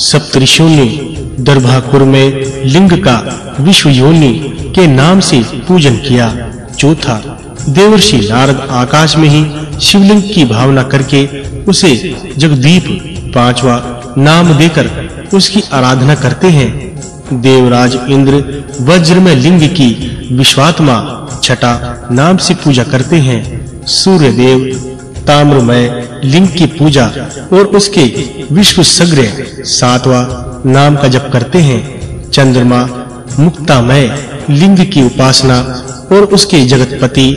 सप्तऋषियों ने दरभाकुर में लिंग का विश्व योनि के नाम से पूजन किया। चौथा, देवर्षि नारद आकाश में ही शिवलिंग की भावना करके उसे जगदीप पांचवा नाम देकर उसकी आराधना करते हैं। देवराज इंद्र वज्र में लिंग की विश्वात्मा छठा नाम से पूजा करते हैं। सूर्य देव ताम्रमय, लिंग की पूजा और उसके विश्व सग्र सातवा नाम का जप करते हैं। चंद्रमा, मुक्तामय, लिंग की उपासना और उसके जगतपति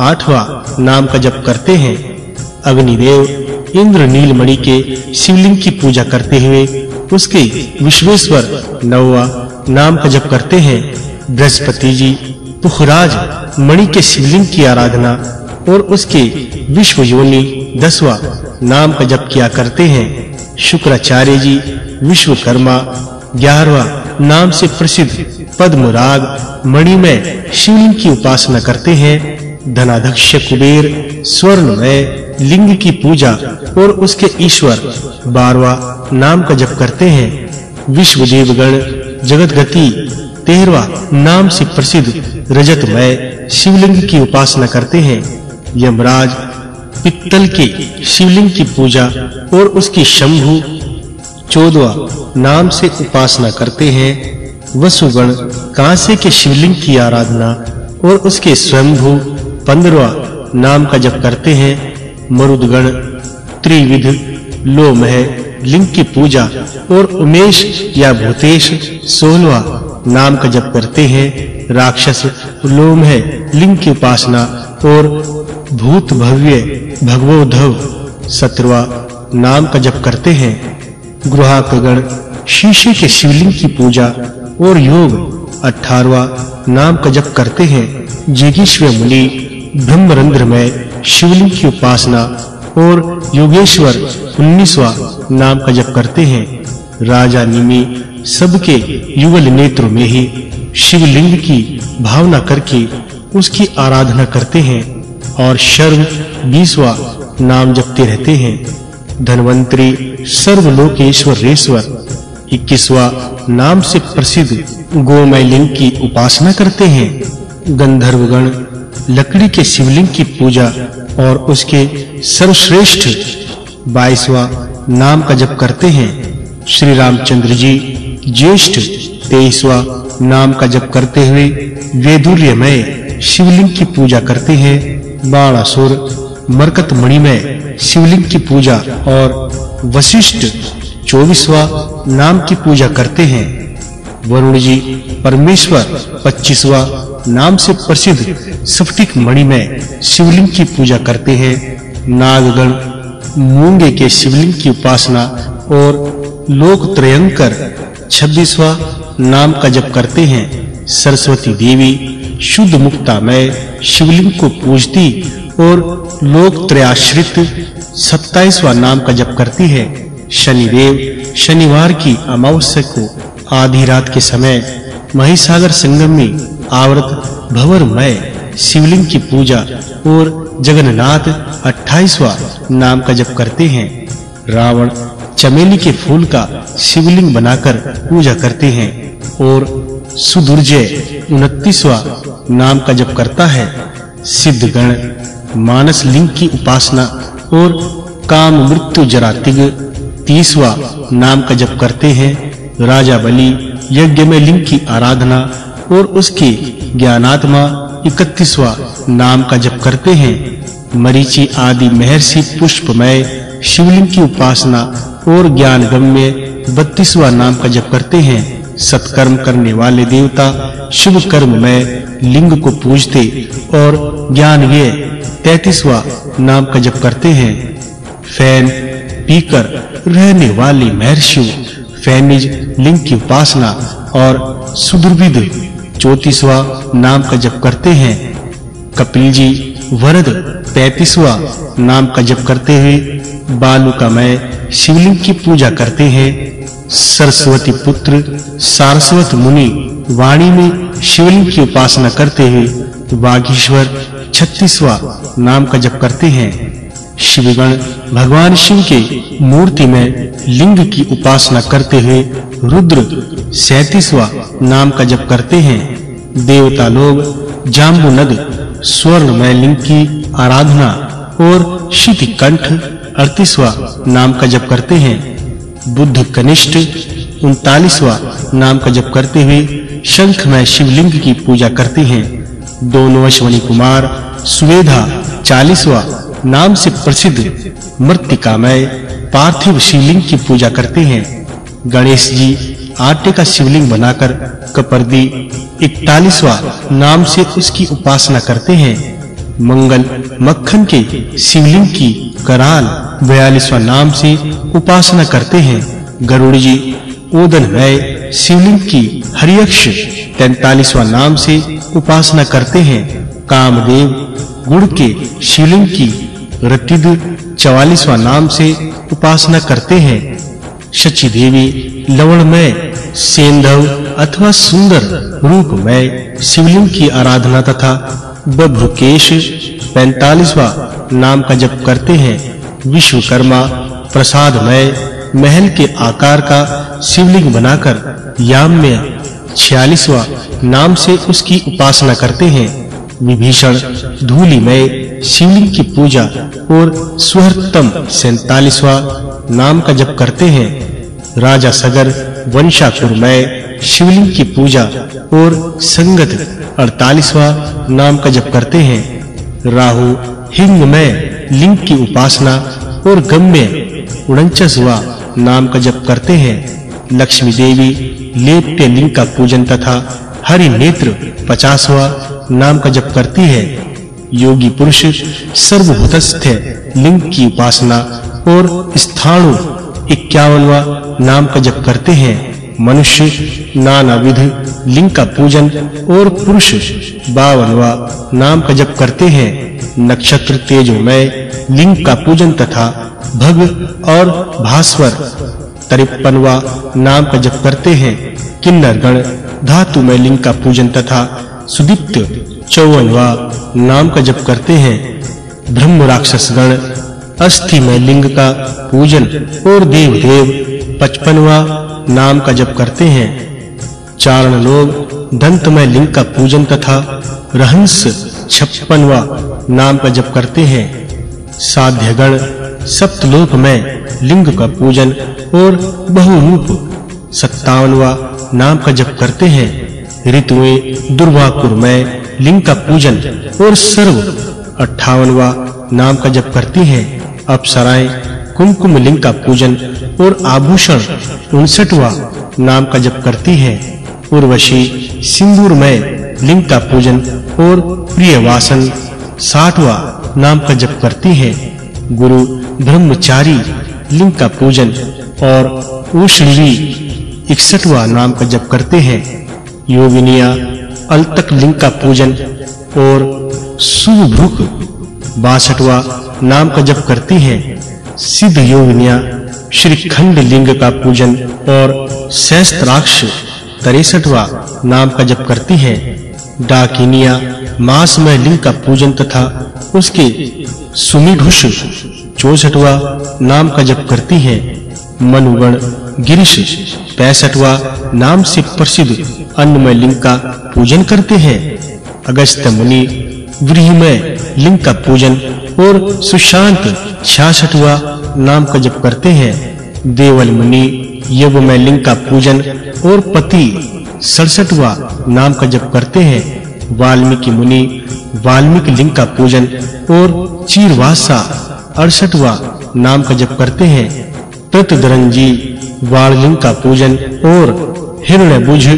आठवां नाम का जप करते हैं। अग्निदेव, इंद्र नीलमणि के शिवलिंग की पूजा करते हुए उसके विश्वेश्वर नववा नाम का जप करते हैं। बृहस्पति जी, पुखराज, मणि के शिवलिंग की आराधना और उसके विश्व योनि दसवा नाम का जप किया करते हैं शुक्राचार्य जी, विश्वकर्मा, ग्यारहवा नाम से प्रसिद्ध पद्मराग मणि में शिवलिंग की उपासना करते हैं, धनाध्यक्ष कुबेर स्वर्ण में लिंग की पूजा और उसके ईश्वर बारवा नाम का जप करते हैं, विश्वदेवगण जगतगति तेरवा नाम से प्रसिद्ध रजतमय, शिवलिंग की उपासना करते हैं यमराज पित्तल के शिवलिंग की पूजा और उसकी शंभु चौदवा नाम से उपासना करते हैं, वसुगण कांसे के शिवलिंग की आराधना और उसके स्वयंभू पंद्रवा नाम का जप करते हैं, मरुदगण, त्रिविध, लोमह, लिंग की पूजा और उमेश या भूतेश सोलवा नाम का जप करते हैं, राक्षस, लोमह, लिंग की उपासना और भूत भव्य भगवोधव सत्रवा नाम का जप करते हैं। गृहाकगण, शीशे के शिवलिंग की पूजा और योग 18वां नाम का जप करते हैं। जिगीश्वर मुनि ब्रह्मरंध्र में शिवलिंग की उपासना और योगेश्वर 19वां नाम का जप करते हैं। राजा निमि सबके युगल नेत्र में ही शिवलिंग की भावना करके उसकी आराधना करते हैं और शर्व 20वां नाम जपते रहते हैं। धनवंतरी सर्वलोकेश्वरेश्वर 21वां नाम से प्रसिद्ध गोमय लिंग की उपासना करते हैं। गंधर्वगण लकड़ी के शिवलिंग की पूजा और उसके सर्वश्रेष्ठ 22वां नाम का जप करते हैं। श्री रामचंद्र जी ज्येष्ठ 23वां नाम का जप करते हुए वेदुर्यमय शिवलिंग की पूजा करते हैं बाणासुर मरकत मणि में शिवलिंग की पूजा और वशिष्ठ 24वां नाम की पूजा करते हैं। वरुण जी परमेश्वर 25वां नाम से प्रसिद्ध स्फटिक मणि में शिवलिंग की पूजा करते हैं। नागगण, मूँगे के शिवलिंग की उपासना और लोक त्रयंकर 26वां नाम का जप करते हैं। सरस्वती देवी शुद्ध मुक्ता में शिवलिंग को पूजती और लोक त्रयाश्रित 27वां नाम का जप करती है। शनिदेव शनिवार की अमावस्या को आधी रात के समय महिसागर संगम में आवर्त भंवरमय शिवलिंग की पूजा और जगन्नाथ 28वां नाम का जप करते हैं। रावण चमेली के फूल का शिवलिंग बनाकर पूजा करते हैं और सुदुर्जय 29वां नाम का जप करता है, सिद्धगण, मानस लिंग की उपासना और काम मृत्यु जरातिग 30वां नाम का जप करते हैं, राजा बलि, यज्ञ में लिंग की आराधना और उसके ज्ञानात्मा 31वां नाम का जप करते हैं, मरीचि आदि महर्षि पुष्पमय, शिवलिंग की उपासना और ज्ञान गम्य 32वां नाम का जप करते हैं। सत्कर्म करने वाले देवता शुभ कर्म में लिंग को पूजते और ज्ञान ये 33वां नाम का जप करते हैं। फ़ैन पीकर रहने वाले महर्षियों, फैनिज लिंग की उपासना और सुदुर्विद 34वां नाम का जप करते हैं। कपिल जी वरद 35वां नाम का जप करते हुए बालुकामय शिवलिंग की पूजा करते हैं। सरस्वती पुत्र, सारस्वत मुनि वाणी में शिवलिंग की उपासना करते हुए वागीश्वर 36वां नाम का जप करते हैं। शिवगण भगवान शिव के मूर्ति में लिंग की उपासना करते हुए रुद्र 37वां नाम का जप करते हैं। देवता लोग जाम्बू नद स्वर्ण में लिंग की आराधना और शिति कंठ 38वां नाम का जप करते हैं। बुद्ध कनिष्ठ 39वां नाम का जप करते हुए शंख में शिवलिंग की पूजा करते हैं। दोनों अश्वनी कुमार, सुवेधा 40वां नाम से प्रसिद्ध मृतिका में पार्थिव शिवलिंग की पूजा करते हैं। गणेश जी आटे का शिवलिंग बनाकर कपर्दी 41वां नाम से उसकी उपासना करते हैं। मंगल मक्खन के शिवलिंग की कराल 42वां नाम से उपासना करते हैं। गरुड़ जी, ओदन में शिवलिंग की हरियक्ष 43वां नाम से उपासना करते हैं। कामदेव, गुड़ के शिवलिंग की रतिद 44वां नाम से उपासना करते हैं। शची देवी लवण में सेंधव अथवा सुंदर रूप में शिवलिंग की आराधना तथा बभ्रुकेश 45वां नाम का जप करते हैं। विश्वकर्मा प्रसाद में महल के आकार का शिवलिंग बनाकर याम्य 46वां नाम से उसकी उपासना करते हैं। विभीषण धूलि में शिवलिंग की पूजा और स्वहर्तम 47वां नाम का जप करते हैं। राजा सगर वंशापुर में शिवलिंग की पूजा और संगत 48वां नाम का जप करते हैं। राहु, हिंग में लिंग की उपासना और गम्य 49वां नाम का जप करते हैं। लक्ष्मी देवी लेप्य लिंग का पूजन तथा हरि नेत्र 50वां नाम का जप करती है। योगी पुरुष सर्वभूतस्थ लिंग की उपासना और स्थाणु 51वां नाम का जप करते हैं। मनुष्य, नाना विध लिंग का पूजन और पुरुष 52वां नाम का जप करते हैं। नक्षत्र तेजो में लिंग का पूजन तथा भग और भास्वर 53वां नाम का जप करते हैं। किन्नर गण धातु में लिंग का पूजन तथा सुदीप्त 54वां नाम का जप करते हैं। ब्रह्म राक्षस गण अस्थि में लिंग का पूजन और देव देव 55वां नाम का जप करते हैं। चारण लोग दंत में लिंग का पूजन तथा रहंस 56वां नाम का जप करते हैं। साध्यगण सप्तलोक में लिंग का पूजन और बहुरूप 57वां नाम का जप करते हैं। ऋतुएँ दुर्वाकुर में लिंग का पूजन और सर्व 58वां नाम का जप करती हैं। अप्सराएँ कुमकुम लिंग का पूजन और आभूषण 59वां नाम का जप करती है। उर्वशी सिंदूर में लिंग का पूजन और प्रिय वासन 60वां नाम का जप करती है। गुरु, ब्रह्मचारी लिंग का पूजन और उष्णवी 61वां नाम का जप करते हैं। योगिनिया, अलतक लिंग का पूजन और सुभृक 62वां नाम का जप करती हैं। सिद्ध योगिनिया श्रीखंड लिंग का पूजन और सहस्त्राक्ष 63वां नाम का जप करती हैं। डाकिनिया मास में लिंग का पूजन तथा उसके सुमिघुष 64वां नाम का जप करती हैं। मनुगण गिरिश 65वां नाम से प्रसिद्ध अन्नमय लिंग का पूजन करते हैं। अगस्त मुनि व्रीहि में लिंग का पूजन और सुशांत 66वां नाम का जप करते हैं। देवल मुनि में लिंग का पूजन और पति 67वां नाम का जप करते हैं। वाल्मीकि मुनि, वाल्मीकि लिंग का पूजन और चीरवासा 68वां नाम का जप करते हैं। तृतधरंजी वाणलिंग का पूजन और हिरण्यबुझ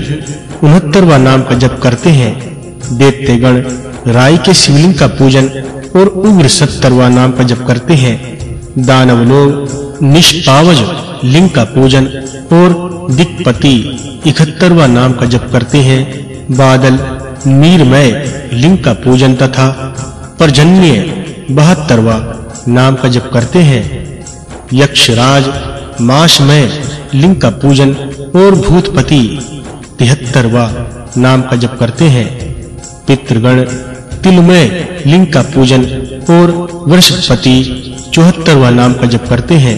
69वां नाम का जप करते हैं। दैत्यगण राई के शिवलिंग का पूजन और उग्र 70वां नाम का जप करते हैं। दानव लोग, निष्पावज लिंग का पूजन और दिक्पति 71वां नाम का जप करते हैं। बादल मीरमय लिंग का पूजन तथा पर्जन्य 72वां नाम का जप करते हैं। यक्षराज मास में लिंग का पूजन और भूतपति 73वां नाम का जप करते हैं। पितृगण तिल में लिंग का पूजन और वृषपति चौहत्तरवा नाम का जप करते हैं।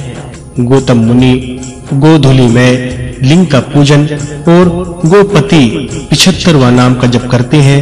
गौतम मुनि गोधुली में लिंग का पूजन और गोपति 75वां नाम का जप करते हैं।